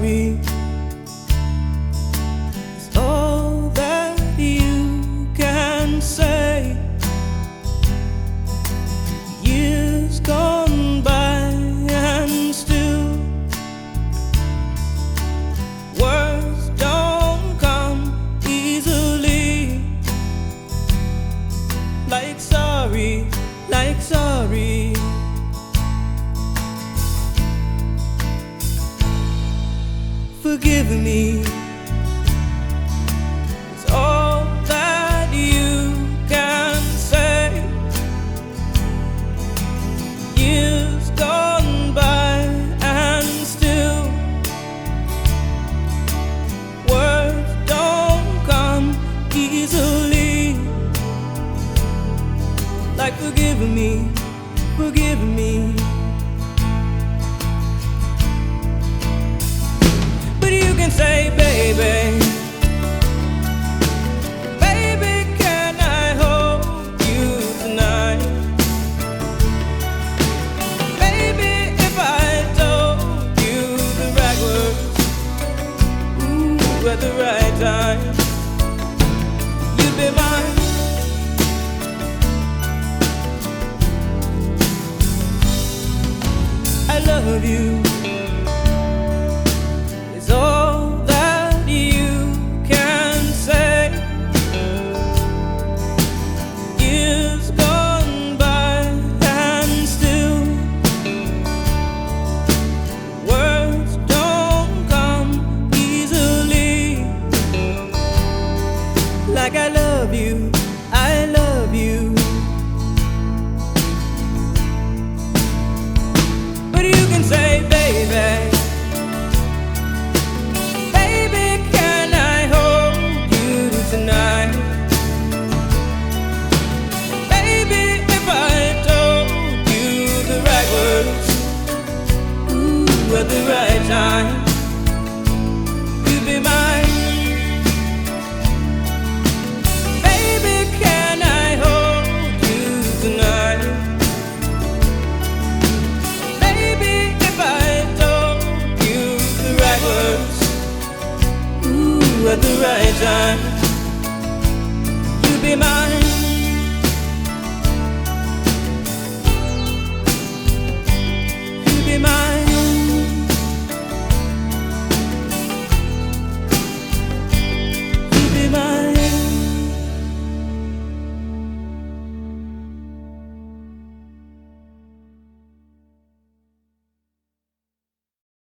me is all that you can say. Years gone by, and still words don't come easily. Like sorry, like sorry. Forgive me. It's all that you can say. Years gone by and still words don't come easily. Like forgive me, forgive me. Say, baby. Baby, can I hold you tonight? Baby, if I told you the right words, ooh, at the right time, you'd be mine. I love you. The right time, you'd be mine. Baby, can I hold you tonight? Baby, if I told you the right words, ooh, at the right time, you'd be mine.